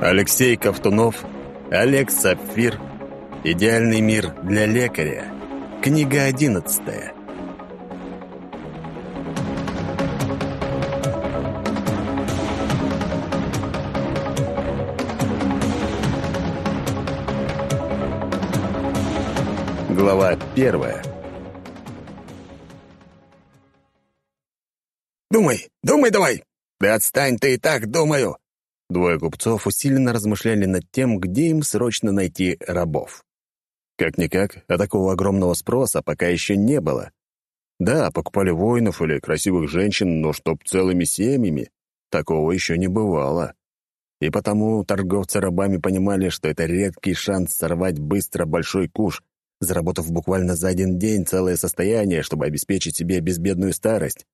Алексей Ковтунов, Олег Сапфир. Идеальный мир для лекаря. Книга одиннадцатая. Глава первая. «Думай, думай давай!» «Да отстань ты и так, думаю!» Двое купцов усиленно размышляли над тем, где им срочно найти рабов. Как-никак, а такого огромного спроса пока еще не было. Да, покупали воинов или красивых женщин, но чтоб целыми семьями, такого еще не бывало. И потому торговцы рабами понимали, что это редкий шанс сорвать быстро большой куш, заработав буквально за один день целое состояние, чтобы обеспечить себе безбедную старость.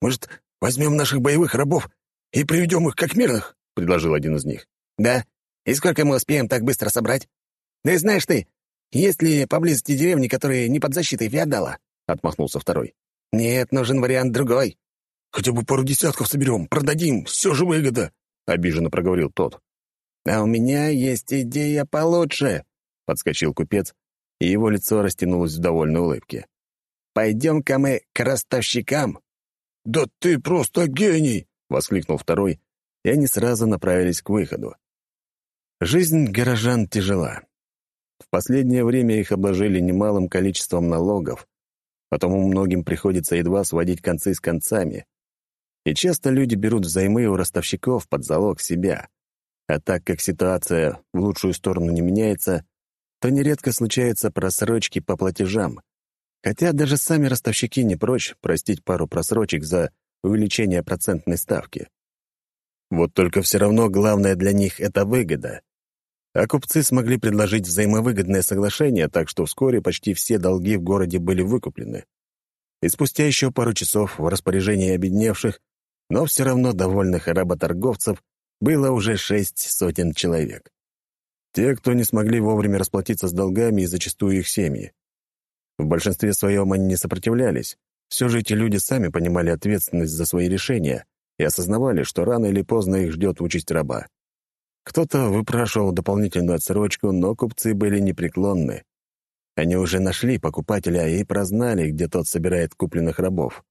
«Может, возьмем наших боевых рабов и приведем их как мирных», — предложил один из них. «Да? И сколько мы успеем так быстро собрать? Да и знаешь ты, есть ли поблизости деревни, которые не под защитой феодала?» — отмахнулся второй. «Нет, нужен вариант другой». «Хотя бы пару десятков соберем, продадим, все же выгода», — обиженно проговорил тот. «А у меня есть идея получше», — подскочил купец, и его лицо растянулось в довольной улыбке. «Пойдем-ка мы к ростовщикам». «Да ты просто гений!» — воскликнул второй, и они сразу направились к выходу. Жизнь горожан тяжела. В последнее время их обложили немалым количеством налогов, потому многим приходится едва сводить концы с концами. И часто люди берут взаймы у ростовщиков под залог себя. А так как ситуация в лучшую сторону не меняется, то нередко случаются просрочки по платежам. Хотя даже сами ростовщики не прочь простить пару просрочек за увеличение процентной ставки. Вот только все равно главное для них — это выгода. А купцы смогли предложить взаимовыгодное соглашение, так что вскоре почти все долги в городе были выкуплены. И спустя еще пару часов в распоряжении обедневших, но все равно довольных работорговцев было уже шесть сотен человек. Те, кто не смогли вовремя расплатиться с долгами и зачастую их семьи. В большинстве своем они не сопротивлялись. Все же эти люди сами понимали ответственность за свои решения и осознавали, что рано или поздно их ждет участь раба. Кто-то выпрашивал дополнительную отсрочку, но купцы были непреклонны. Они уже нашли покупателя и прознали, где тот собирает купленных рабов.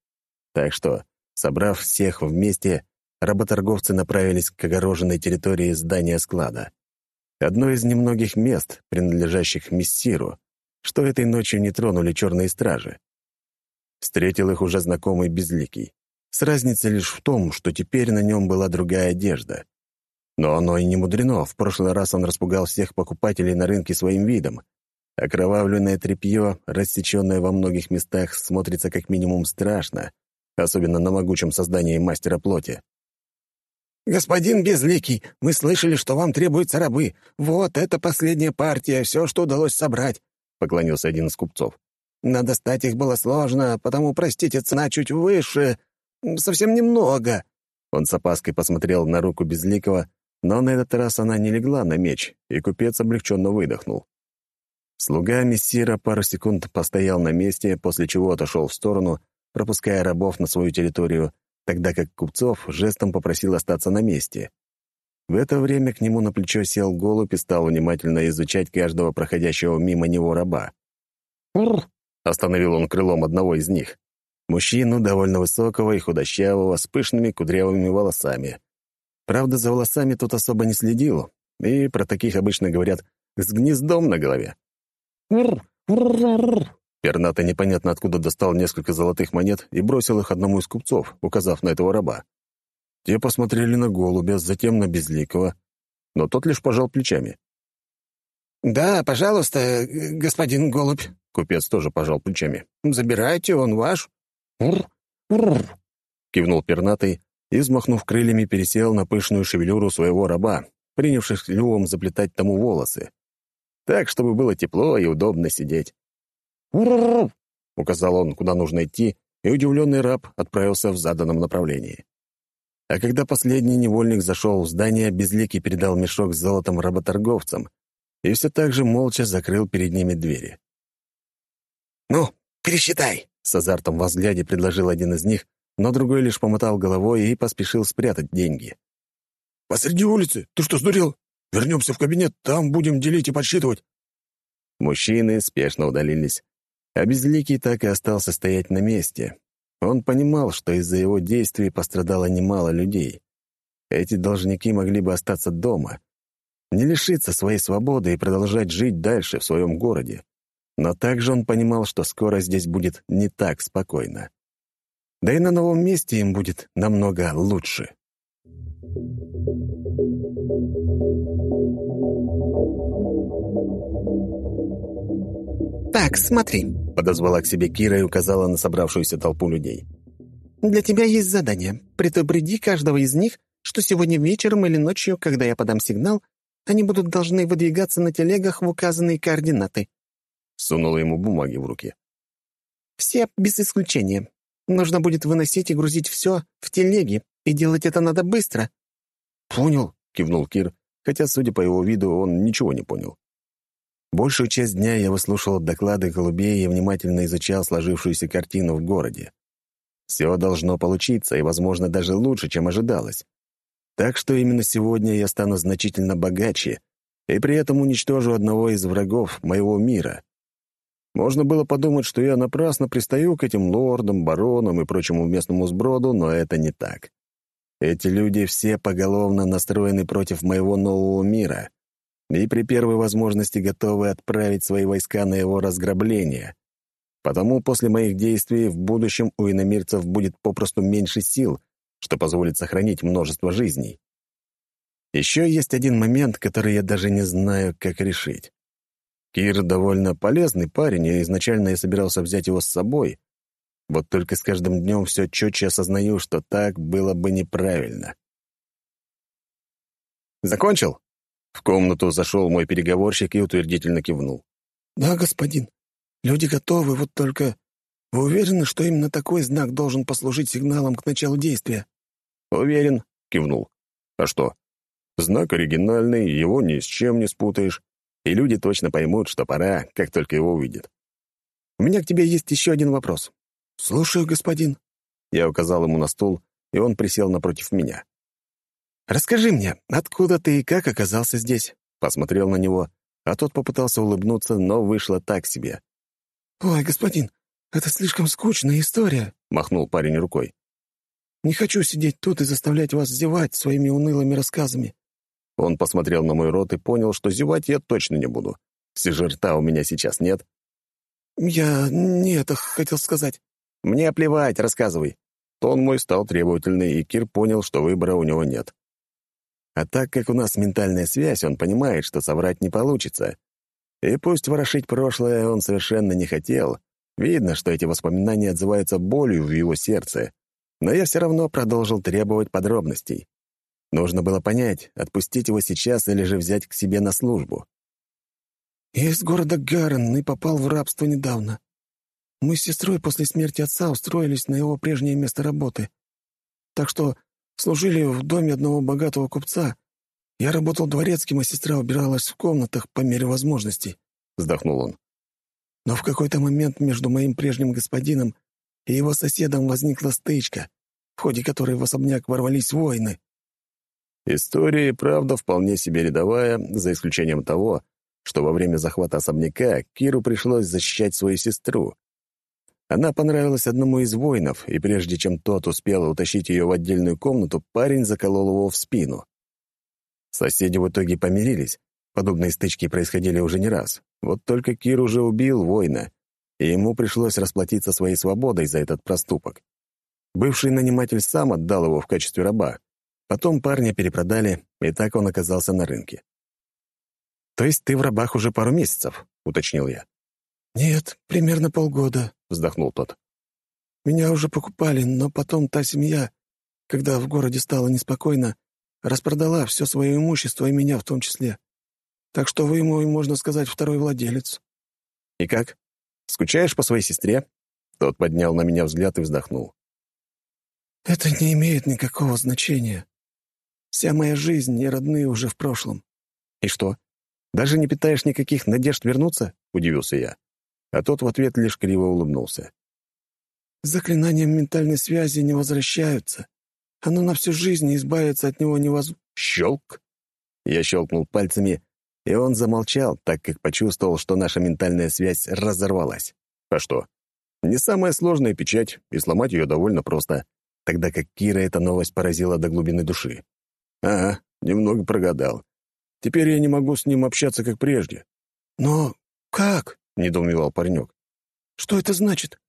Так что, собрав всех вместе, работорговцы направились к огороженной территории здания склада. Одно из немногих мест, принадлежащих мессиру, что этой ночью не тронули черные стражи. Встретил их уже знакомый Безликий. С разницей лишь в том, что теперь на нем была другая одежда. Но оно и не мудрено. В прошлый раз он распугал всех покупателей на рынке своим видом. Окровавленное тряпье, рассеченное во многих местах, смотрится как минимум страшно, особенно на могучем создании мастера плоти. «Господин Безликий, мы слышали, что вам требуются рабы. Вот это последняя партия, все, что удалось собрать», — поклонился один из купцов. «Но достать их было сложно, потому, простите, цена чуть выше. Совсем немного». Он с опаской посмотрел на руку Безликого, но на этот раз она не легла на меч, и купец облегченно выдохнул. Слуга мессира пару секунд постоял на месте, после чего отошел в сторону, пропуская рабов на свою территорию, тогда как Купцов жестом попросил остаться на месте. В это время к нему на плечо сел голубь и стал внимательно изучать каждого проходящего мимо него раба. «Ур!» — остановил он крылом одного из них. Мужчину довольно высокого и худощавого, с пышными кудрявыми волосами. Правда, за волосами тут особо не следил, и про таких обычно говорят «с гнездом на голове». Пернато непонятно откуда достал несколько золотых монет и бросил их одному из купцов, указав на этого раба. Те посмотрели на голубя, затем на безликого, но тот лишь пожал плечами. «Да, пожалуйста, господин голубь», — купец тоже пожал плечами. «Забирайте, он ваш». «Ур-ур», — кивнул пернатый и, взмахнув крыльями, пересел на пышную шевелюру своего раба, принявшись клювом заплетать тому волосы. Так, чтобы было тепло и удобно сидеть. «Ур-ур-ур», — указал он, куда нужно идти, и удивленный раб отправился в заданном направлении. А когда последний невольник зашел в здание, Безликий передал мешок с золотом работорговцам и все так же молча закрыл перед ними двери. «Ну, пересчитай!» — с азартом во взгляде предложил один из них, но другой лишь помотал головой и поспешил спрятать деньги. Посреди улицы? Ты что, сдурел? Вернемся в кабинет, там будем делить и подсчитывать». Мужчины спешно удалились, а Безликий так и остался стоять на месте. Он понимал, что из-за его действий пострадало немало людей. Эти должники могли бы остаться дома, не лишиться своей свободы и продолжать жить дальше в своем городе. Но также он понимал, что скоро здесь будет не так спокойно. Да и на новом месте им будет намного лучше. «Так, смотри», — подозвала к себе Кира и указала на собравшуюся толпу людей. «Для тебя есть задание. Предупреди каждого из них, что сегодня вечером или ночью, когда я подам сигнал, они будут должны выдвигаться на телегах в указанные координаты». Сунула ему бумаги в руки. «Все без исключения. Нужно будет выносить и грузить все в телеги, и делать это надо быстро». «Понял», — кивнул Кир, хотя, судя по его виду, он ничего не понял. Большую часть дня я выслушивал доклады голубей и внимательно изучал сложившуюся картину в городе. Все должно получиться, и, возможно, даже лучше, чем ожидалось. Так что именно сегодня я стану значительно богаче и при этом уничтожу одного из врагов моего мира. Можно было подумать, что я напрасно пристаю к этим лордам, баронам и прочему местному сброду, но это не так. Эти люди все поголовно настроены против моего нового мира — и при первой возможности готовы отправить свои войска на его разграбление. Потому после моих действий в будущем у иномирцев будет попросту меньше сил, что позволит сохранить множество жизней. Еще есть один момент, который я даже не знаю, как решить. Кир довольно полезный парень, и изначально я собирался взять его с собой. Вот только с каждым днем все четче осознаю, что так было бы неправильно. «Закончил?» В комнату зашел мой переговорщик и утвердительно кивнул. «Да, господин. Люди готовы, вот только... Вы уверены, что именно такой знак должен послужить сигналом к началу действия?» «Уверен», — кивнул. «А что? Знак оригинальный, его ни с чем не спутаешь, и люди точно поймут, что пора, как только его увидят. У меня к тебе есть еще один вопрос». «Слушаю, господин». Я указал ему на стул, и он присел напротив меня. «Расскажи мне, откуда ты и как оказался здесь?» Посмотрел на него, а тот попытался улыбнуться, но вышло так себе. «Ой, господин, это слишком скучная история», — махнул парень рукой. «Не хочу сидеть тут и заставлять вас зевать своими унылыми рассказами». Он посмотрел на мой рот и понял, что зевать я точно не буду. Все же рта у меня сейчас нет. «Я не это хотел сказать». «Мне плевать, рассказывай». Тон мой стал требовательный, и Кир понял, что выбора у него нет. А так как у нас ментальная связь, он понимает, что соврать не получится. И пусть ворошить прошлое он совершенно не хотел, видно, что эти воспоминания отзываются болью в его сердце, но я все равно продолжил требовать подробностей. Нужно было понять, отпустить его сейчас или же взять к себе на службу. «Я из города Гарен и попал в рабство недавно. Мы с сестрой после смерти отца устроились на его прежнее место работы. Так что Служили в доме одного богатого купца. Я работал дворецким, а сестра убиралась в комнатах по мере возможностей», — вздохнул он. «Но в какой-то момент между моим прежним господином и его соседом возникла стычка, в ходе которой в особняк ворвались воины». История и правда вполне себе рядовая, за исключением того, что во время захвата особняка Киру пришлось защищать свою сестру. Она понравилась одному из воинов, и прежде чем тот успел утащить ее в отдельную комнату, парень заколол его в спину. Соседи в итоге помирились. Подобные стычки происходили уже не раз. Вот только Кир уже убил воина, и ему пришлось расплатиться своей свободой за этот проступок. Бывший наниматель сам отдал его в качестве раба. Потом парня перепродали, и так он оказался на рынке. «То есть ты в рабах уже пару месяцев?» — уточнил я. «Нет, примерно полгода», — вздохнул тот. «Меня уже покупали, но потом та семья, когда в городе стало неспокойно, распродала все свое имущество и меня в том числе. Так что вы мой, можно сказать, второй владелец». «И как? Скучаешь по своей сестре?» Тот поднял на меня взгляд и вздохнул. «Это не имеет никакого значения. Вся моя жизнь и родные уже в прошлом». «И что? Даже не питаешь никаких надежд вернуться?» — удивился я а тот в ответ лишь криво улыбнулся. «Заклинанием ментальной связи не возвращаются. Оно на всю жизнь избавиться от него невоз... Щелк! Я щелкнул пальцами, и он замолчал, так как почувствовал, что наша ментальная связь разорвалась. А что? Не самая сложная печать, и сломать ее довольно просто, тогда как Кира эта новость поразила до глубины души. Ага, немного прогадал. Теперь я не могу с ним общаться, как прежде. «Но как?» — недоумевал паренек. «Что это значит?»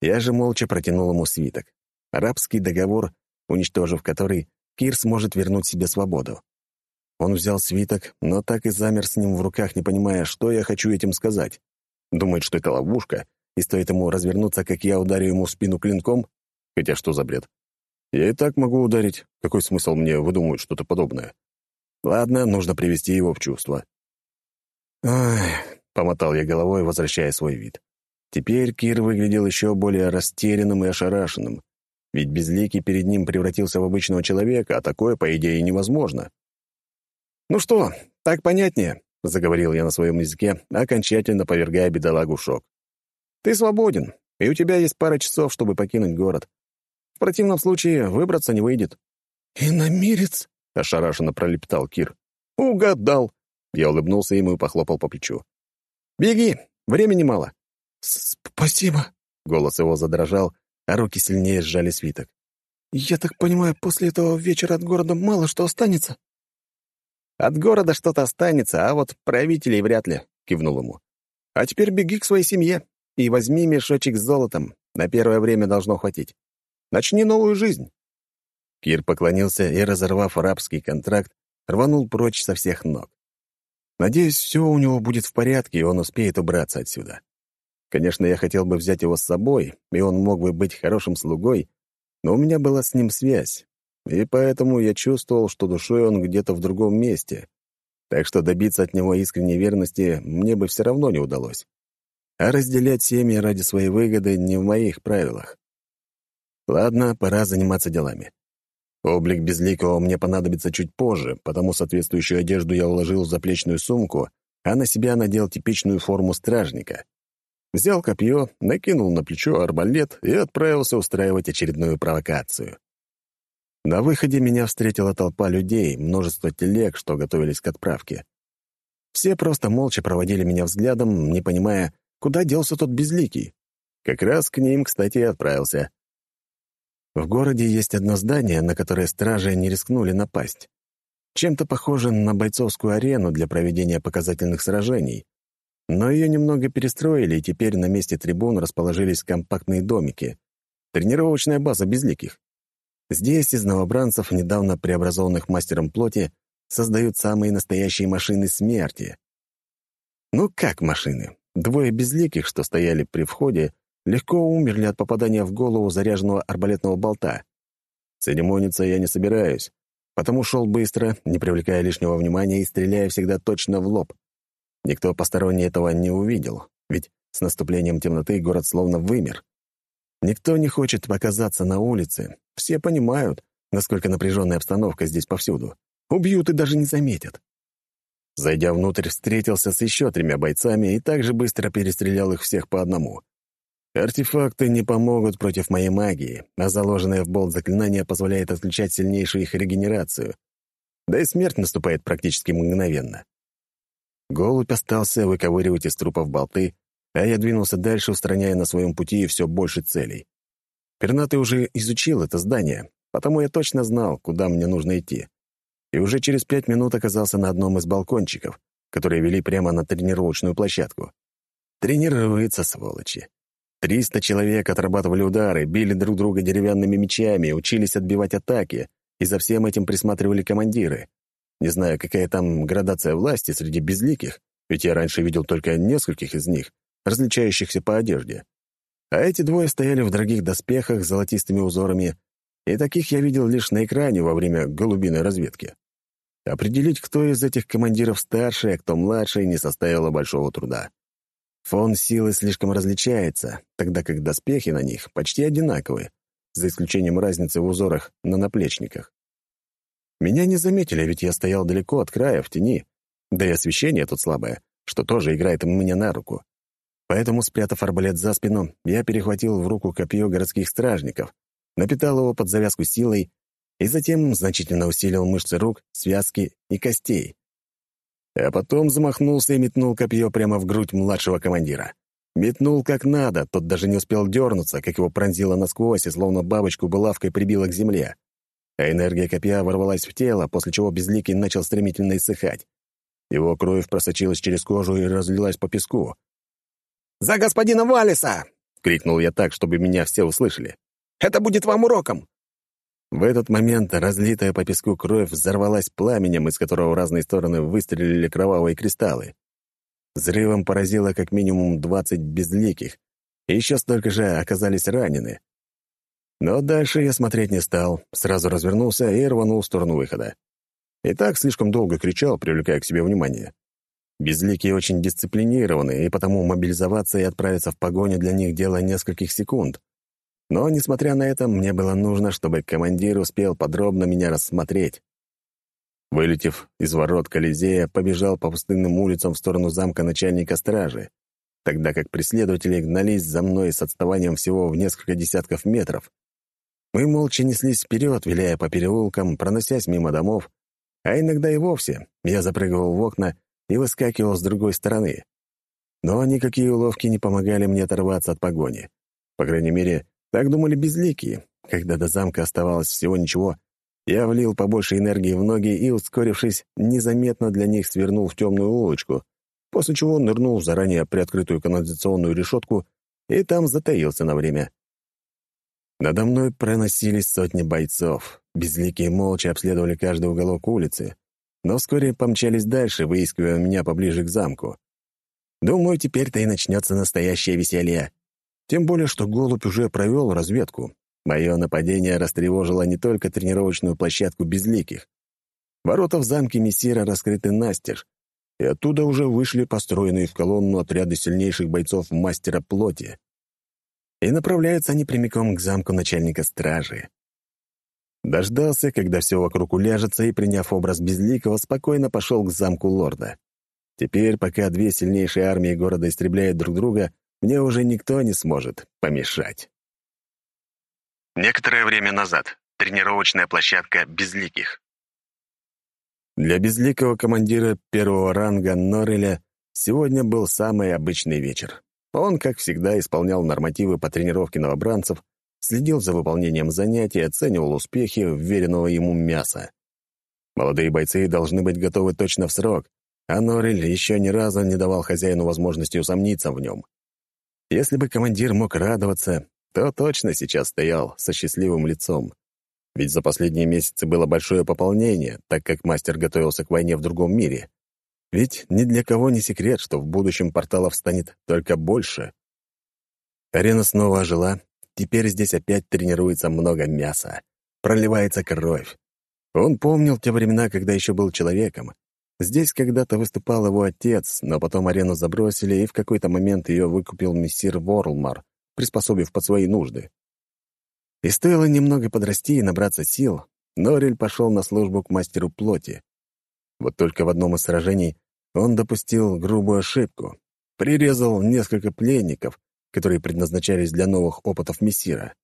Я же молча протянул ему свиток. Арабский договор, уничтожив который, Кир сможет вернуть себе свободу. Он взял свиток, но так и замер с ним в руках, не понимая, что я хочу этим сказать. Думает, что это ловушка, и стоит ему развернуться, как я ударю ему в спину клинком? Хотя что за бред? Я и так могу ударить. Какой смысл мне выдумывать что-то подобное? Ладно, нужно привести его в чувство. «Ах», — помотал я головой, возвращая свой вид. Теперь Кир выглядел еще более растерянным и ошарашенным, ведь Безликий перед ним превратился в обычного человека, а такое, по идее, невозможно. «Ну что, так понятнее», — заговорил я на своем языке, окончательно повергая бедолагу в шок. «Ты свободен, и у тебя есть пара часов, чтобы покинуть город. В противном случае выбраться не выйдет». «Иномирец?» — ошарашенно пролепетал Кир. «Угадал!» — я улыбнулся ему и похлопал по плечу. «Беги, времени мало». «Спасибо!» — голос его задрожал, а руки сильнее сжали свиток. «Я так понимаю, после этого вечера от города мало что останется?» «От города что-то останется, а вот правителей вряд ли», — кивнул ему. «А теперь беги к своей семье и возьми мешочек с золотом. На первое время должно хватить. Начни новую жизнь». Кир поклонился и, разорвав арабский контракт, рванул прочь со всех ног. Надеюсь, все у него будет в порядке, и он успеет убраться отсюда. Конечно, я хотел бы взять его с собой, и он мог бы быть хорошим слугой, но у меня была с ним связь, и поэтому я чувствовал, что душой он где-то в другом месте. Так что добиться от него искренней верности мне бы все равно не удалось. А разделять семьи ради своей выгоды не в моих правилах. Ладно, пора заниматься делами. Облик Безликого мне понадобится чуть позже, потому соответствующую одежду я уложил в заплечную сумку, а на себя надел типичную форму стражника. Взял копье, накинул на плечо арбалет и отправился устраивать очередную провокацию. На выходе меня встретила толпа людей, множество телег, что готовились к отправке. Все просто молча проводили меня взглядом, не понимая, куда делся тот безликий. Как раз к ним, кстати, и отправился. В городе есть одно здание, на которое стражи не рискнули напасть. Чем-то похоже на бойцовскую арену для проведения показательных сражений. Но ее немного перестроили, и теперь на месте трибун расположились компактные домики. Тренировочная база безликих. Здесь из новобранцев, недавно преобразованных мастером плоти, создают самые настоящие машины смерти. Ну как машины? Двое безликих, что стояли при входе, легко умерли от попадания в голову заряженного арбалетного болта. Церемониться я не собираюсь, потому шел быстро, не привлекая лишнего внимания и стреляя всегда точно в лоб. Никто посторонний этого не увидел, ведь с наступлением темноты город словно вымер. Никто не хочет показаться на улице. Все понимают, насколько напряженная обстановка здесь повсюду. Убьют и даже не заметят. Зайдя внутрь, встретился с еще тремя бойцами и также быстро перестрелял их всех по одному. Артефакты не помогут против моей магии, а заложенное в болт заклинание позволяет отключать сильнейшую их регенерацию. Да и смерть наступает практически мгновенно. Голубь остался выковыривать из трупов болты, а я двинулся дальше, устраняя на своем пути все больше целей. Пернатый уже изучил это здание, потому я точно знал, куда мне нужно идти. И уже через пять минут оказался на одном из балкончиков, которые вели прямо на тренировочную площадку. Тренируются, сволочи. Триста человек отрабатывали удары, били друг друга деревянными мечами, учились отбивать атаки, и за всем этим присматривали командиры. Не знаю, какая там градация власти среди безликих, ведь я раньше видел только нескольких из них, различающихся по одежде. А эти двое стояли в дорогих доспехах с золотистыми узорами, и таких я видел лишь на экране во время голубиной разведки. Определить, кто из этих командиров старший, а кто младший, не составило большого труда. Фон силы слишком различается, тогда как доспехи на них почти одинаковые, за исключением разницы в узорах на наплечниках. Меня не заметили, ведь я стоял далеко от края, в тени, да и освещение тут слабое, что тоже играет мне на руку. Поэтому, спрятав арбалет за спину, я перехватил в руку копье городских стражников, напитал его под завязку силой и затем значительно усилил мышцы рук, связки и костей. А потом замахнулся и метнул копье прямо в грудь младшего командира. Метнул как надо, тот даже не успел дернуться, как его пронзило насквозь и словно бабочку булавкой прибило к земле. А энергия копья ворвалась в тело, после чего Безликий начал стремительно иссыхать. Его кровь просочилась через кожу и разлилась по песку. «За господина Валиса!» — крикнул я так, чтобы меня все услышали. «Это будет вам уроком!» В этот момент разлитая по песку кровь взорвалась пламенем, из которого в разные стороны выстрелили кровавые кристаллы. Взрывом поразило как минимум двадцать безликих, и еще столько же оказались ранены. Но дальше я смотреть не стал, сразу развернулся и рванул в сторону выхода. И так слишком долго кричал, привлекая к себе внимание. Безликие очень дисциплинированы, и потому мобилизоваться и отправиться в погоню для них дело нескольких секунд. Но, несмотря на это, мне было нужно, чтобы командир успел подробно меня рассмотреть. Вылетев из ворот Колизея, побежал по пустынным улицам в сторону замка начальника стражи, тогда как преследователи гнались за мной с отставанием всего в несколько десятков метров. Мы молча неслись вперед, виляя по переулкам, проносясь мимо домов, а иногда и вовсе я запрыгивал в окна и выскакивал с другой стороны. Но никакие уловки не помогали мне оторваться от погони. По крайней мере, так думали безликие. Когда до замка оставалось всего ничего, я влил побольше энергии в ноги и, ускорившись, незаметно для них свернул в темную улочку, после чего нырнул в заранее приоткрытую канализационную решетку и там затаился на время. Надо мной проносились сотни бойцов. Безликие молча обследовали каждый уголок улицы, но вскоре помчались дальше, выискивая меня поближе к замку. Думаю, теперь-то и начнется настоящее веселье. Тем более, что голубь уже провел разведку, Мое нападение растревожило не только тренировочную площадку безликих. Ворота в замке Мессира раскрыты настежь, и оттуда уже вышли построенные в колонну отряды сильнейших бойцов мастера плоти. И направляются они прямиком к замку начальника стражи. Дождался, когда все вокруг уляжется, и, приняв образ Безликого, спокойно пошел к замку лорда. Теперь, пока две сильнейшие армии города истребляют друг друга, мне уже никто не сможет помешать. Некоторое время назад. Тренировочная площадка безликих. Для безликого командира первого ранга Нореля сегодня был самый обычный вечер. Он, как всегда, исполнял нормативы по тренировке новобранцев, следил за выполнением занятий, оценивал успехи вверенного ему мяса. Молодые бойцы должны быть готовы точно в срок, а Норель еще ни разу не давал хозяину возможности усомниться в нем. Если бы командир мог радоваться, то точно сейчас стоял со счастливым лицом. Ведь за последние месяцы было большое пополнение, так как мастер готовился к войне в другом мире. Ведь ни для кого не секрет, что в будущем порталов станет только больше. Арена снова ожила. Теперь здесь опять тренируется много мяса. Проливается кровь. Он помнил те времена, когда еще был человеком. Здесь когда-то выступал его отец, но потом арену забросили, и в какой-то момент ее выкупил мессир Ворлмар, приспособив под свои нужды. И стоило немного подрасти и набраться сил, Норель пошел на службу к мастеру плоти. Вот только в одном из сражений он допустил грубую ошибку. Прирезал несколько пленников, которые предназначались для новых опытов мессира.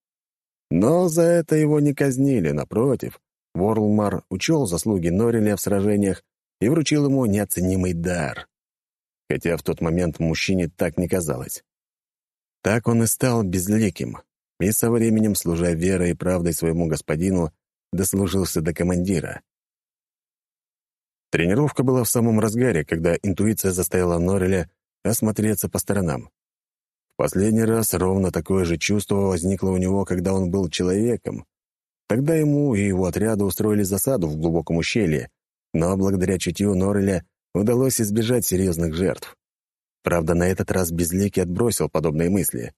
Но за это его не казнили, напротив. Ворлмар учел заслуги Нореля в сражениях и вручил ему неоценимый дар. Хотя в тот момент мужчине так не казалось. Так он и стал безликим, и со временем, служа верой и правдой своему господину, дослужился до командира. Тренировка была в самом разгаре, когда интуиция заставила Нореля осмотреться по сторонам. В последний раз ровно такое же чувство возникло у него, когда он был человеком. Тогда ему и его отряду устроили засаду в глубоком ущелье, но благодаря чутью Нореля удалось избежать серьезных жертв. Правда, на этот раз Безликий отбросил подобные мысли.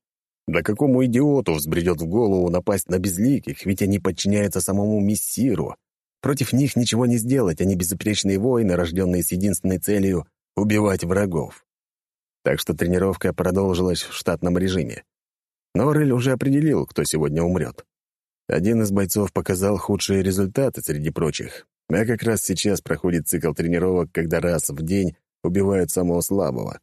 Да какому идиоту взбредет в голову напасть на Безликих, ведь они подчиняются самому Мессиру. Против них ничего не сделать, они безупречные воины, рожденные с единственной целью — убивать врагов. Так что тренировка продолжилась в штатном режиме. Но Рыль уже определил, кто сегодня умрет. Один из бойцов показал худшие результаты среди прочих, а как раз сейчас проходит цикл тренировок, когда раз в день убивают самого слабого.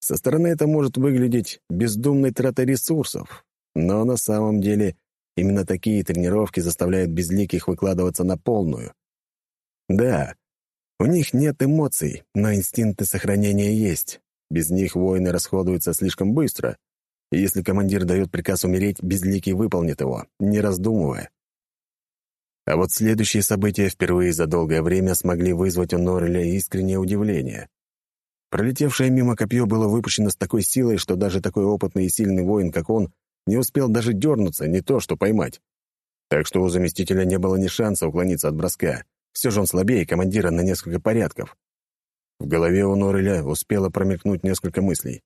Со стороны это может выглядеть бездумной тратой ресурсов, но на самом деле именно такие тренировки заставляют безликих выкладываться на полную. Да, у них нет эмоций, но инстинкты сохранения есть. Без них воины расходуются слишком быстро, и если командир дает приказ умереть, безликий выполнит его, не раздумывая. А вот следующие события впервые за долгое время смогли вызвать у Норреля искреннее удивление. Пролетевшее мимо копье было выпущено с такой силой, что даже такой опытный и сильный воин, как он, не успел даже дернуться, не то что поймать. Так что у заместителя не было ни шанса уклониться от броска. Все же он слабее командира на несколько порядков. В голове у Норреля успело промелькнуть несколько мыслей.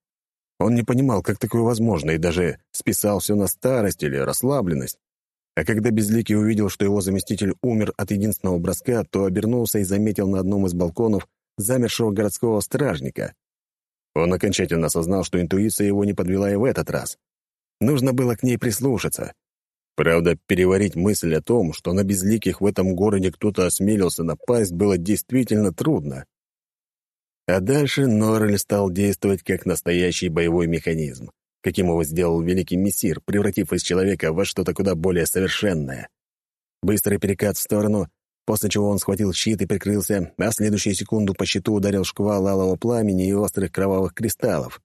Он не понимал, как такое возможно, и даже списал все на старость или расслабленность. А когда Безликий увидел, что его заместитель умер от единственного броска, то обернулся и заметил на одном из балконов замершего городского стражника. Он окончательно осознал, что интуиция его не подвела и в этот раз. Нужно было к ней прислушаться. Правда, переварить мысль о том, что на безликих в этом городе кто-то осмелился напасть, было действительно трудно. А дальше Норрель стал действовать как настоящий боевой механизм каким его сделал великий мессир, превратив из человека во что-то куда более совершенное. Быстрый перекат в сторону, после чего он схватил щит и прикрылся, а в следующую секунду по щиту ударил шквал алого пламени и острых кровавых кристаллов.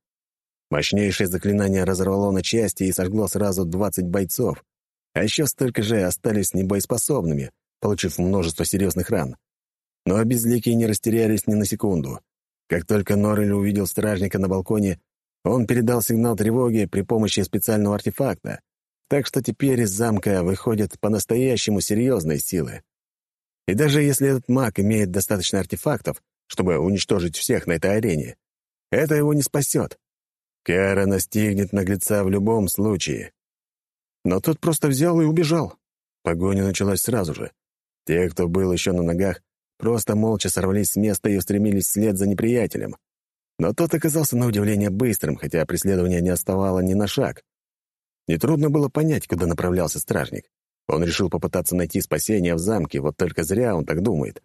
Мощнейшее заклинание разорвало на части и сожгло сразу двадцать бойцов, а еще столько же остались небоеспособными, получив множество серьезных ран. Но безликие не растерялись ни на секунду. Как только Норрель увидел стражника на балконе, он передал сигнал тревоги при помощи специального артефакта, так что теперь из замка выходят по-настоящему серьезные силы. И даже если этот маг имеет достаточно артефактов, чтобы уничтожить всех на этой арене, это его не спасет. Кара настигнет наглеца в любом случае. Но тот просто взял и убежал. Погоня началась сразу же. Те, кто был еще на ногах, просто молча сорвались с места и устремились вслед за неприятелем. Но тот оказался на удивление быстрым, хотя преследование не отставало ни на шаг. Нетрудно было понять, куда направлялся стражник. Он решил попытаться найти спасение в замке, вот только зря он так думает.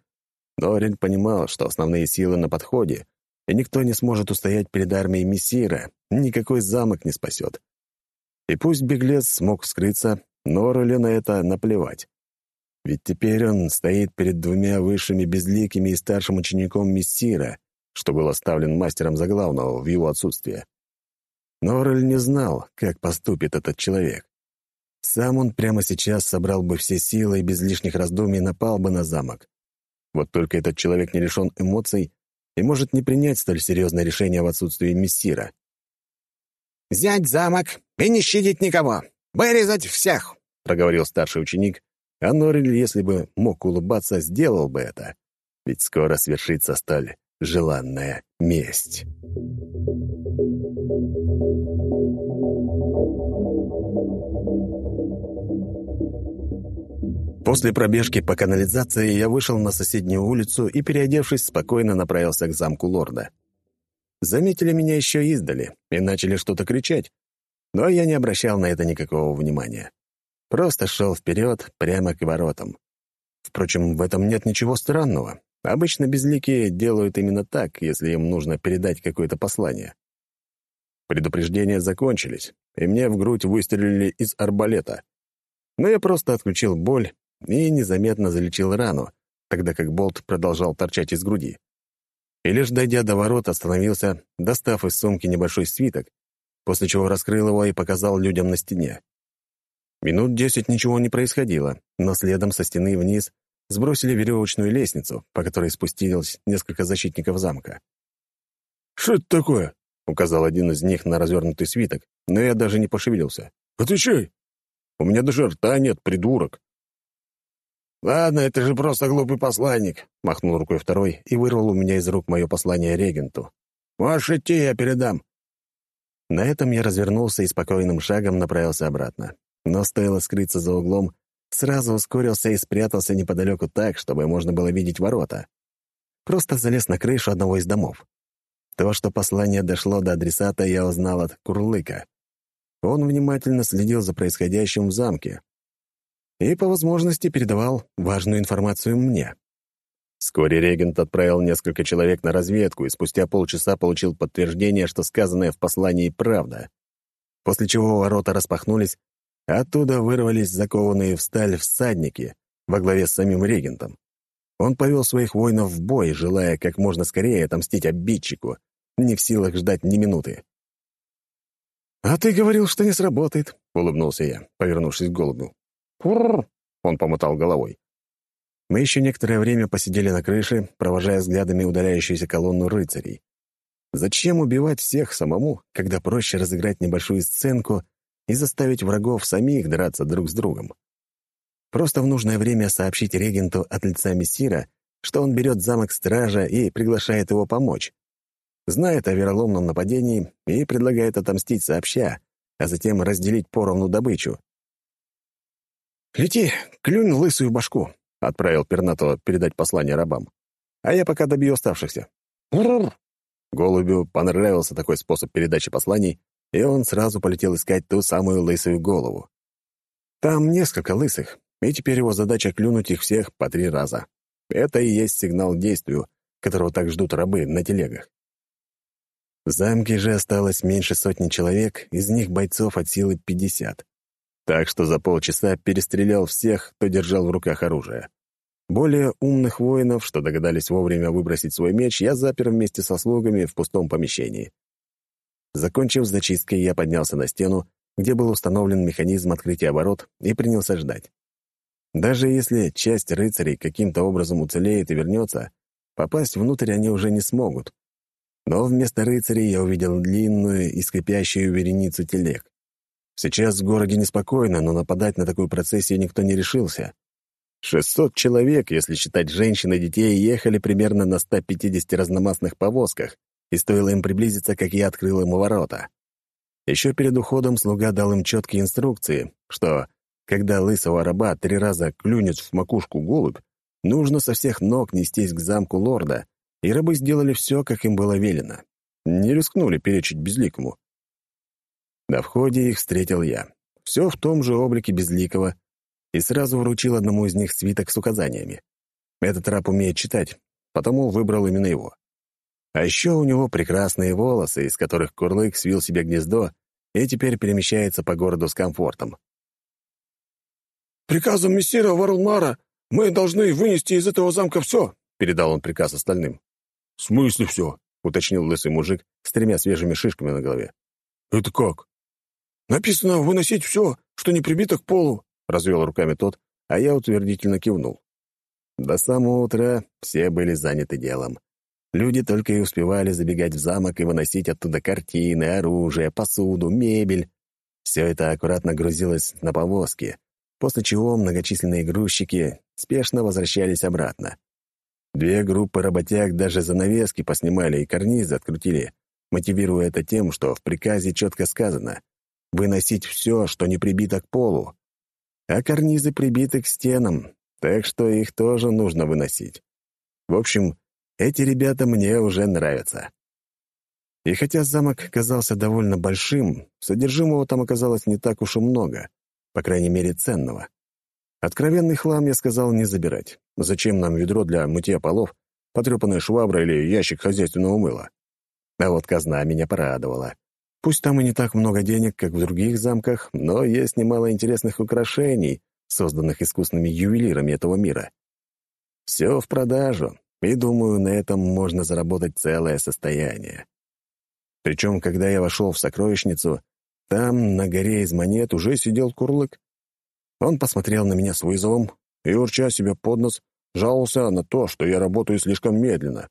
Дорин понимал, что основные силы на подходе, и никто не сможет устоять перед армией Мессира, никакой замок не спасет. И пусть беглец смог скрыться, но Роле на это наплевать. Ведь теперь он стоит перед двумя высшими безликими и старшим учеником Мессира, что был оставлен мастером заглавного в его отсутствие. Но Орель не знал, как поступит этот человек. Сам он прямо сейчас собрал бы все силы и без лишних раздумий напал бы на замок. Вот только этот человек не лишен эмоций и может не принять столь серьезное решение в отсутствии мессира. «Взять замок и не щадить никого! Вырезать всех!» — проговорил старший ученик, а Норель, если бы мог улыбаться, сделал бы это. Ведь скоро свершится столь желанная месть. После пробежки по канализации я вышел на соседнюю улицу и, переодевшись, спокойно направился к замку лорда. Заметили меня еще издали и начали что-то кричать, но я не обращал на это никакого внимания. Просто шел вперед, прямо к воротам. Впрочем, в этом нет ничего странного. Обычно безликие делают именно так, если им нужно передать какое-то послание. Предупреждения закончились, и мне в грудь выстрелили из арбалета. Но я просто отключил боль и незаметно залечил рану, тогда как болт продолжал торчать из груди. И лишь дойдя до ворот, остановился, достав из сумки небольшой свиток, после чего раскрыл его и показал людям на стене. Минут десять ничего не происходило, но следом со стены вниз сбросили веревочную лестницу, по которой спустилось несколько защитников замка. «Что это такое?» — указал один из них на развернутый свиток, но я даже не пошевелился. «Отвечай!» «У меня даже рта нет, придурок!» «Ладно, это же просто глупый посланник», — махнул рукой второй и вырвал у меня из рук мое послание регенту. «Можешь идти, я передам». На этом я развернулся и спокойным шагом направился обратно. Но стоило скрыться за углом, Сразу ускорился и спрятался неподалеку так, чтобы можно было видеть ворота. Просто залез на крышу одного из домов. То, что послание дошло до адресата, я узнал от Курлыка. Он внимательно следил за происходящим в замке и, по возможности, передавал важную информацию мне. Вскоре регент отправил несколько человек на разведку и спустя полчаса получил подтверждение, что сказанное в послании правда. После чего ворота распахнулись, Оттуда вырвались закованные в сталь всадники во главе с самим регентом. Он повел своих воинов в бой, желая как можно скорее отомстить обидчику, не в силах ждать ни минуты. «А ты говорил, что не сработает», — улыбнулся я, повернувшись к голубю. «Пурр!» — он помотал головой. Мы еще некоторое время посидели на крыше, провожая взглядами удаляющуюся колонну рыцарей. Зачем убивать всех самому, когда проще разыграть небольшую сценку и заставить врагов самих драться друг с другом? Просто в нужное время сообщить регенту от лица мессира, что он берет замок стража и приглашает его помочь. Знает о вероломном нападении и предлагает отомстить сообща, а затем разделить поровну добычу. «Лети, клюнь лысую башку», — отправил Пернатова передать послание рабам. «А я пока добью оставшихся». Голубю понравился такой способ передачи посланий, и он сразу полетел искать ту самую лысую голову. Там несколько лысых, и теперь его задача клюнуть их всех по три раза. Это и есть сигнал действию, которого так ждут рабы на телегах. В замке же осталось меньше сотни человек, из них бойцов от силы пятьдесят. Так что за полчаса перестрелял всех, кто держал в руках оружие. Более умных воинов, что догадались вовремя выбросить свой меч, я запер вместе со слугами в пустом помещении. Закончив с зачисткой, я поднялся на стену, где был установлен механизм открытия ворот, и принялся ждать. Даже если часть рыцарей каким-то образом уцелеет и вернется, попасть внутрь они уже не смогут. Но вместо рыцарей я увидел длинную и скрипящую вереницу телег. Сейчас в городе неспокойно, но нападать на такую процессию никто не решился. 600 человек, если считать женщин и детей, ехали примерно на 150 разномастных повозках, и стоило им приблизиться, как я открыл им ворота. Еще перед уходом слуга дал им четкие инструкции, что когда лысого раба три раза клюнет в макушку голубь, нужно со всех ног нестись к замку лорда, и рабы сделали все, как им было велено. Не рискнули перечить безликому. На входе их встретил я. Все в том же облике безликого, и сразу вручил одному из них свиток с указаниями. Этот раб умеет читать, потому выбрал именно его. А еще у него прекрасные волосы, из которых Курлык свил себе гнездо и теперь перемещается по городу с комфортом. «Приказом мессира Варлмара мы должны вынести из этого замка все», — передал он приказ остальным. «В смысле все?» — уточнил лысый мужик с тремя свежими шишками на голове. «Это как?» «Написано выносить все, что не прибито к полу», — развел руками тот, а я утвердительно кивнул. До самого утра все были заняты делом. Люди только и успевали забегать в замок и выносить оттуда картины, оружие, посуду, мебель. Все это аккуратно грузилось на повозки, после чего многочисленные грузчики спешно возвращались обратно. Две группы работяг даже занавески поснимали и карнизы открутили, мотивируя это тем, что в приказе четко сказано «выносить все, что не прибито к полу». А карнизы прибиты к стенам, так что их тоже нужно выносить. В общем, эти ребята мне уже нравятся. И хотя замок казался довольно большим, содержимого там оказалось не так уж и много по крайней мере, ценного. Откровенный хлам я сказал не забирать. Зачем нам ведро для мытья полов, потрепанная швабра или ящик хозяйственного мыла? А вот казна меня порадовала. Пусть там и не так много денег, как в других замках, но есть немало интересных украшений, созданных искусными ювелирами этого мира. Все в продажу, и, думаю, на этом можно заработать целое состояние. Причем, когда я вошел в сокровищницу, там, на горе из монет, уже сидел курлык. Он посмотрел на меня с вызовом и, урча себе под нос, жаловался на то, что я работаю слишком медленно.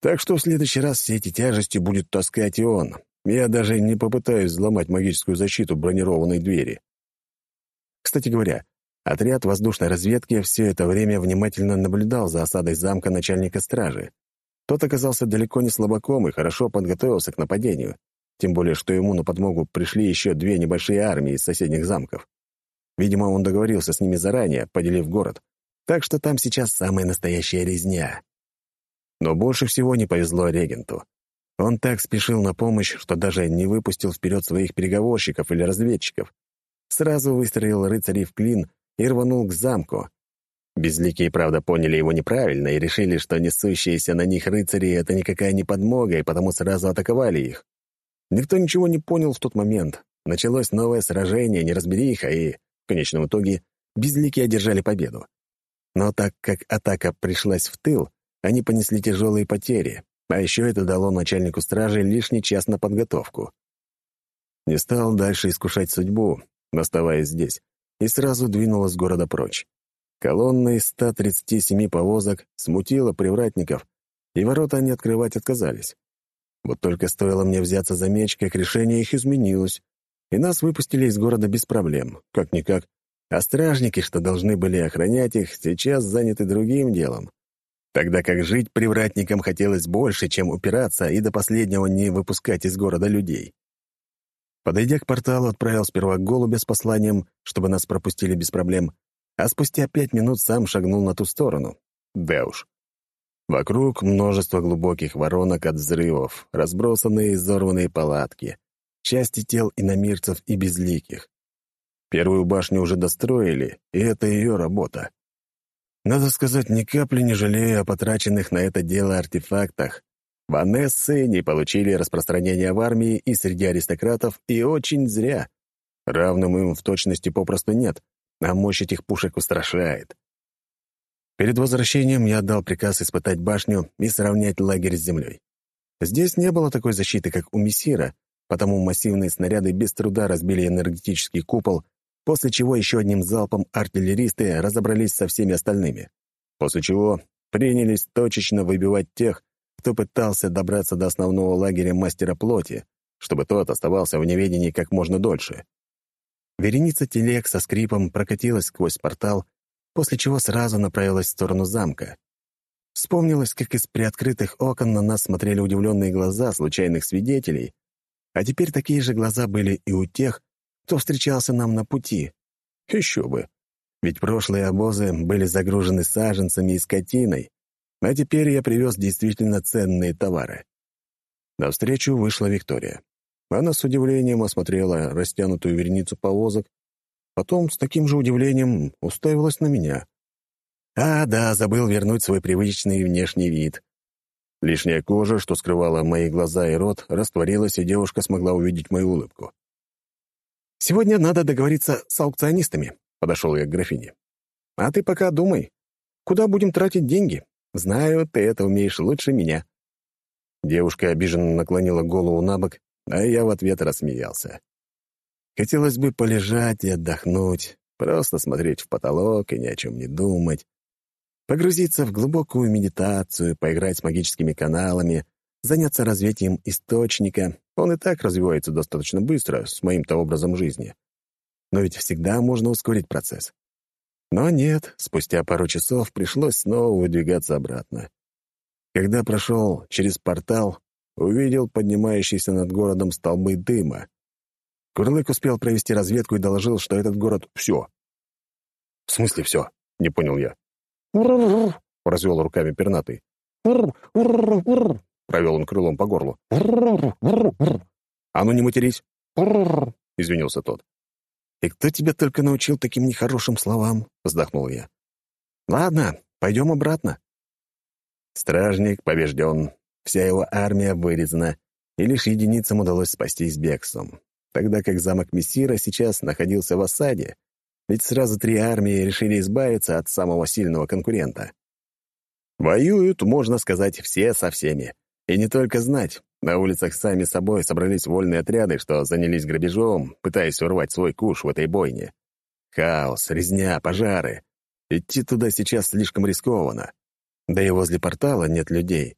Так что в следующий раз все эти тяжести будет таскать и он. Я даже не попытаюсь взломать магическую защиту бронированной двери. Кстати говоря, отряд воздушной разведки все это время внимательно наблюдал за осадой замка начальника стражи. Тот оказался далеко не слабаком и хорошо подготовился к нападению. Тем более, что ему на подмогу пришли еще две небольшие армии из соседних замков. Видимо, он договорился с ними заранее, поделив город. Так что там сейчас самая настоящая резня. Но больше всего не повезло регенту. Он так спешил на помощь, что даже не выпустил вперед своих переговорщиков или разведчиков. Сразу выстроил рыцарей в клин и рванул к замку. Безликие, правда, поняли его неправильно и решили, что несущиеся на них рыцари — это никакая не подмога, и потому сразу атаковали их. Никто ничего не понял в тот момент, началось новое сражение, неразбериха, и, в конечном итоге, безлики одержали победу. Но так как атака пришлась в тыл, они понесли тяжелые потери, а еще это дало начальнику стражи лишний час на подготовку. Не стал дальше искушать судьбу, оставаясь здесь, и сразу двинул из города прочь. Колонна из 137 повозок смутила привратников, и ворота они открывать отказались. Вот только стоило мне взяться за меч, как решение их изменилось, и нас выпустили из города без проблем, как-никак. А стражники, что должны были охранять их, сейчас заняты другим делом. Тогда как жить привратникам хотелось больше, чем упираться и до последнего не выпускать из города людей. Подойдя к порталу, отправил сперва голубя с посланием, чтобы нас пропустили без проблем, а спустя пять минут сам шагнул на ту сторону. Да уж. Вокруг множество глубоких воронок от взрывов, разбросанные и взорванные палатки, части тел иномирцев и безликих. Первую башню уже достроили, и это ее работа. Надо сказать, ни капли не жалею о потраченных на это дело артефактах. Ванессы не получили распространения в армии и среди аристократов, и очень зря. Равным им в точности попросту нет, а мощь этих пушек устрашает. Перед возвращением я отдал приказ испытать башню и сравнять лагерь с землей. Здесь не было такой защиты, как у Мессира, потому массивные снаряды без труда разбили энергетический купол, после чего еще одним залпом артиллеристы разобрались со всеми остальными. После чего принялись точечно выбивать тех, кто пытался добраться до основного лагеря мастера плоти, чтобы тот оставался в неведении как можно дольше. Вереница телег со скрипом прокатилась сквозь портал после чего сразу направилась в сторону замка. Вспомнилось, как из приоткрытых окон на нас смотрели удивленные глаза случайных свидетелей, а теперь такие же глаза были и у тех, кто встречался нам на пути. Еще бы. Ведь прошлые обозы были загружены саженцами и скотиной, а теперь я привез действительно ценные товары. Навстречу вышла Виктория. Она с удивлением осмотрела растянутую верницу повозок Потом с таким же удивлением уставилась на меня. А, да, забыл вернуть свой привычный внешний вид. Лишняя кожа, что скрывала мои глаза и рот, растворилась, и девушка смогла увидеть мою улыбку. «Сегодня надо договориться с аукционистами», — подошел я к графине. «А ты пока думай, куда будем тратить деньги? Знаю, ты это умеешь лучше меня». Девушка обиженно наклонила голову на бок, а я в ответ рассмеялся. Хотелось бы полежать и отдохнуть, просто смотреть в потолок и ни о чем не думать, погрузиться в глубокую медитацию, поиграть с магическими каналами, заняться развитием источника. Он и так развивается достаточно быстро, с моим-то образом жизни. Но ведь всегда можно ускорить процесс. Но нет, спустя пару часов пришлось снова выдвигаться обратно. Когда прошел через портал, увидел поднимающиеся над городом столбы дыма. Курлык успел провести разведку и доложил, что этот город — все. «В смысле все?» — не понял я. — развел руками пернатый. Провел он крылом по горлу. «А ну не матерись!» — извинился тот. «И кто тебя только научил таким нехорошим словам?» — вздохнул я. «Ладно, пойдем обратно». Стражник побежден, вся его армия вырезана, и лишь единицам удалось спастись бегством тогда как замок Мессира сейчас находился в осаде, ведь сразу три армии решили избавиться от самого сильного конкурента. Воюют, можно сказать, все со всеми. И не только знать. На улицах сами собой собрались вольные отряды, что занялись грабежом, пытаясь урвать свой куш в этой бойне. Хаос, резня, пожары. Идти туда сейчас слишком рискованно. Да и возле портала нет людей.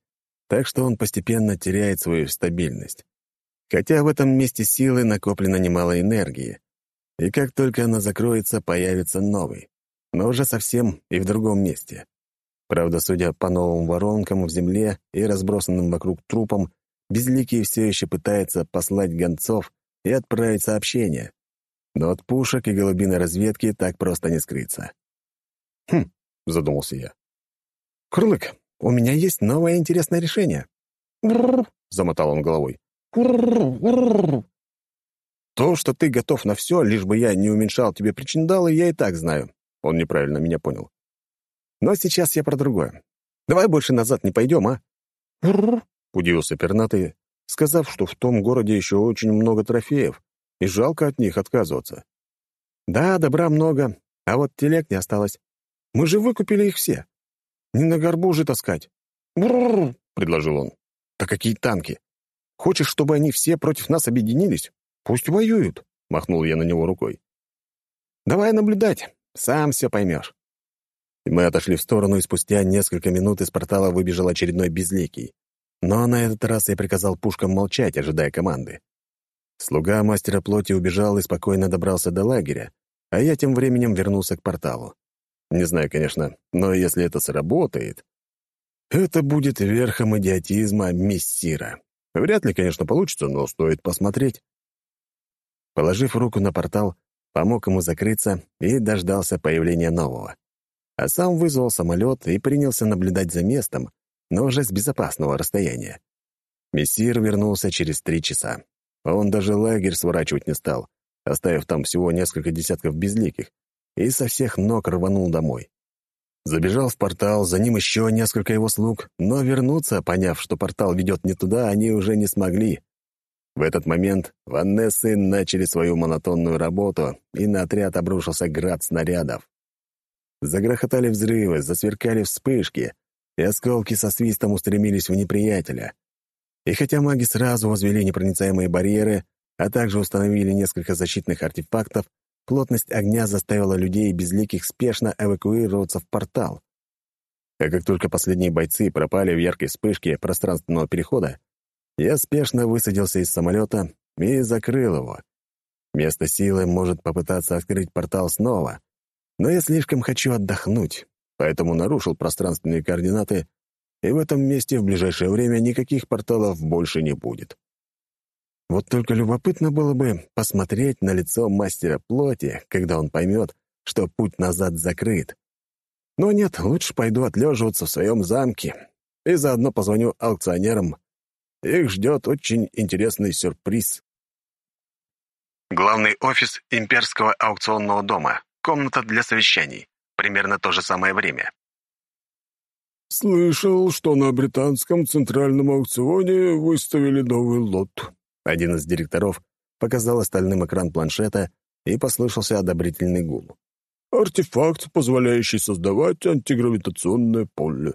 Так что он постепенно теряет свою стабильность. Хотя в этом месте силы накоплено немало энергии, и как только она закроется, появится новый, но уже совсем и в другом месте. Правда, судя по новым воронкам в земле и разбросанным вокруг трупам, Безликий все еще пытается послать гонцов и отправить сообщение. Но от пушек и голубиной разведки так просто не скрыться. «Хм», — задумался я. «Курлык, у меня есть новое интересное решение». замотал он головой. То, что ты готов на все, лишь бы я не уменьшал тебе причиндалы, я и так знаю. Он неправильно меня понял. Но сейчас я про другое. Давай больше назад не пойдем, а? Удивился пернатый, сказав, что в том городе еще очень много трофеев, и жалко от них отказываться. Да, добра много, а вот телег не осталось. Мы же выкупили их все. Не на горбу же таскать. «Брррр», — предложил он. «Да какие танки? Хочешь, чтобы они все против нас объединились? Пусть воюют», — махнул я на него рукой. «Давай наблюдать, сам все поймешь». И мы отошли в сторону, и спустя несколько минут из портала выбежал очередной безликий. Но на этот раз я приказал пушкам молчать, ожидая команды. Слуга мастера плоти убежал и спокойно добрался до лагеря, а я тем временем вернулся к порталу. Не знаю, конечно, но если это сработает, это будет верхом идиотизма мессира. Вряд ли, конечно, получится, но стоит посмотреть. Положив руку на портал, помог ему закрыться и дождался появления нового. А сам вызвал самолет и принялся наблюдать за местом, но уже с безопасного расстояния. Мессир вернулся через три часа. Он даже лагерь сворачивать не стал, оставив там всего несколько десятков безликих, и со всех ног рванул домой. Забежал в портал, за ним еще несколько его слуг, но вернуться, поняв, что портал ведет не туда, они уже не смогли. В этот момент Ванессы начали свою монотонную работу, и на отряд обрушился град снарядов. Загрохотали взрывы, засверкали вспышки, и осколки со свистом устремились в неприятеля. И хотя маги сразу возвели непроницаемые барьеры, а также установили несколько защитных артефактов, плотность огня заставила людей безликих спешно эвакуироваться в портал. А как только последние бойцы пропали в яркой вспышке пространственного перехода, я спешно высадился из самолета и закрыл его. Место силы может попытаться открыть портал снова, но я слишком хочу отдохнуть, поэтому нарушил пространственные координаты, и в этом месте в ближайшее время никаких порталов больше не будет. Вот только любопытно было бы посмотреть на лицо мастера плоти, когда он поймет, что путь назад закрыт. Но нет, лучше пойду отлеживаться в своем замке и заодно позвоню аукционерам. Их ждет очень интересный сюрприз. Главный офис имперского аукционного дома. Комната для совещаний. Примерно то же самое время. «Слышал, что на британском центральном аукционе выставили новый лот», один из директоров показал остальным экран планшета, и послышался одобрительный гул. «Артефакт, позволяющий создавать антигравитационное поле».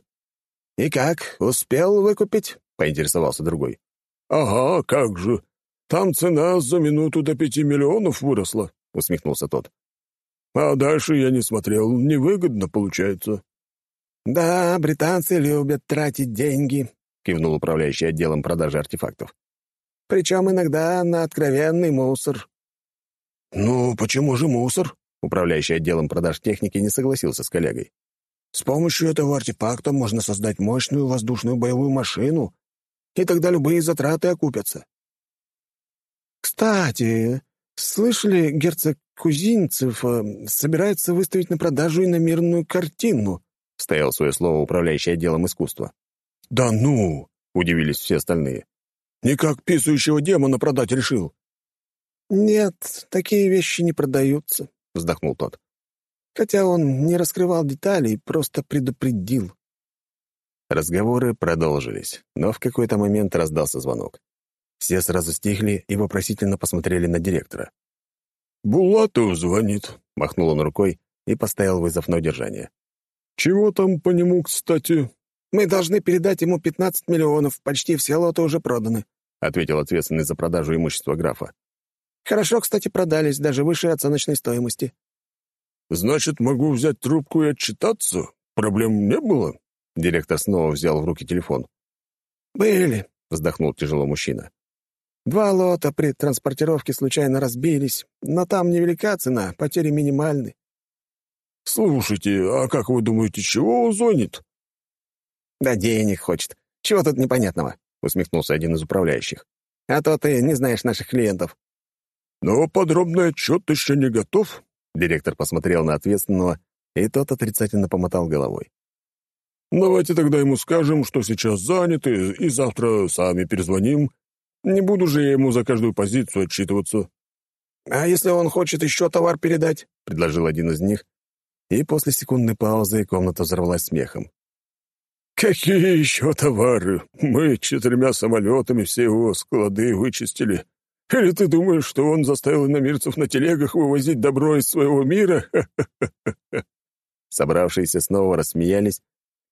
«И как, успел выкупить?» — поинтересовался другой. «Ага, как же. Там цена за минуту до пяти миллионов выросла», — усмехнулся тот. «А дальше я не смотрел. Невыгодно получается». «Да, британцы любят тратить деньги», — кивнул управляющий отделом продажи артефактов причем иногда на откровенный мусор». «Ну, почему же мусор?» Управляющий отделом продаж техники не согласился с коллегой. «С помощью этого артефакта можно создать мощную воздушную боевую машину, и тогда любые затраты окупятся». «Кстати, слышали, герцог Кузинцев э, собирается выставить на продажу иномерную картину?» — стоял свое слово управляющий отделом искусства. «Да ну!» — удивились все остальные. Никак писающего демона продать решил». «Нет, такие вещи не продаются», — вздохнул тот. «Хотя он не раскрывал деталей, просто предупредил». Разговоры продолжились, но в какой-то момент раздался звонок. Все сразу стихли и вопросительно посмотрели на директора. «Булатов звонит», — махнул он рукой и поставил вызов на удержание. «Чего там по нему, кстати?» Мы должны передать ему 15 миллионов, почти все лоты уже проданы», — ответил ответственный за продажу имущества графа. «Хорошо, кстати, продались, даже выше оценочной стоимости». «Значит, могу взять трубку и отчитаться? Проблем не было?» Директор снова взял в руки телефон. «Были», — вздохнул тяжело мужчина. «Два лота при транспортировке случайно разбились, но там невелика цена, потери минимальны». «Слушайте, а как вы думаете, чего он звонит?» «Да денег хочет. Чего тут непонятного?» — усмехнулся один из управляющих. «А то ты не знаешь наших клиентов». «Но подробный отчет еще не готов?» Директор посмотрел на ответственного, и тот отрицательно помотал головой. «Давайте тогда ему скажем, что сейчас заняты, и завтра сами перезвоним. Не буду же я ему за каждую позицию отчитываться». «А если он хочет еще товар передать?» — предложил один из них, и после секундной паузы комната взорвалась смехом. «Какие еще товары? Мы четырьмя самолетами все его склады вычистили. Или ты думаешь, что он заставил иномирцев на телегах вывозить добро из своего мира? Собравшиеся снова рассмеялись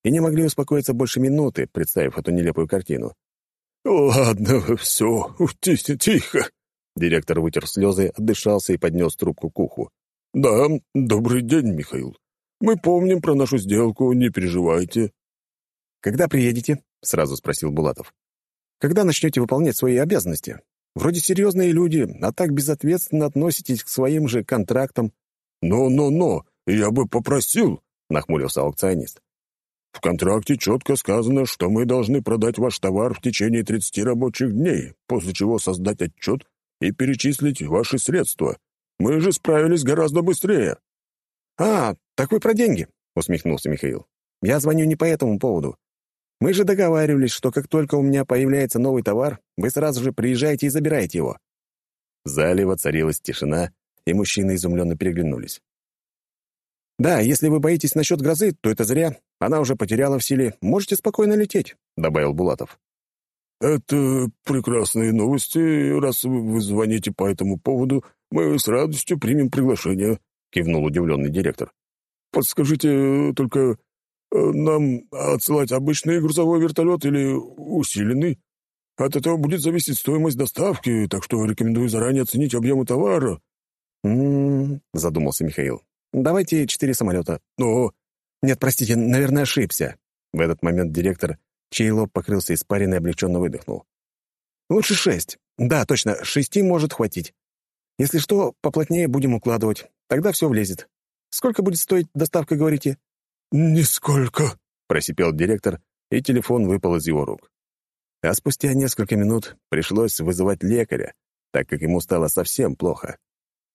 и не могли успокоиться больше минуты, представив эту нелепую картину. «Ладно, все, тихо, тихо!» Директор вытер слезы, отдышался и поднес трубку к уху. «Да, добрый день, Михаил. Мы помним про нашу сделку, не переживайте». «Когда приедете?» — сразу спросил Булатов. «Когда начнете выполнять свои обязанности? Вроде серьезные люди, а так безответственно относитесь к своим же контрактам». «Но-но-но, я бы попросил», — нахмурился аукционист. «В контракте четко сказано, что мы должны продать ваш товар в течение 30 рабочих дней, после чего создать отчет и перечислить ваши средства. Мы же справились гораздо быстрее». «А, так вы про деньги», — усмехнулся Михаил. «Я звоню не по этому поводу. Мы же договаривались, что как только у меня появляется новый товар, вы сразу же приезжаете и забираете его». В зале воцарилась тишина, и мужчины изумленно переглянулись. «Да, если вы боитесь насчет грозы, то это зря. Она уже потеряла в силе. Можете спокойно лететь», — добавил Булатов. «Это прекрасные новости. Раз вы звоните по этому поводу, мы с радостью примем приглашение», — кивнул удивленный директор. «Подскажите только, э, нам отсылать обычный грузовой вертолет или усиленный? От этого будет зависеть стоимость доставки, так что рекомендую заранее оценить объемы товара». «М-м-м», задумался Михаил. «Давайте четыре самолета». «Но...» «Нет, простите, наверное, ошибся». В этот момент директор чей лоб покрылся испариной, облегченно выдохнул. «Лучше шесть. Да, точно, шести может хватить. Если что, поплотнее будем укладывать. Тогда все влезет. Сколько будет стоить доставка, говорите?» «Нисколько», — просипел директор, и телефон выпал из его рук. А спустя несколько минут пришлось вызывать лекаря, так как ему стало совсем плохо.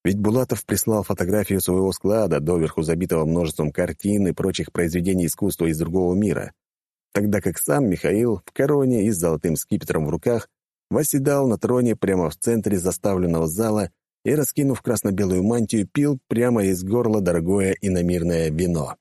Ведь Булатов прислал фотографию своего склада, доверху забитого множеством картин и прочих произведений искусства из другого мира тогда как сам Михаил в короне и с золотым скипетром в руках восседал на троне прямо в центре заставленного зала и, раскинув красно-белую мантию, пил прямо из горла дорогое иномирное вино.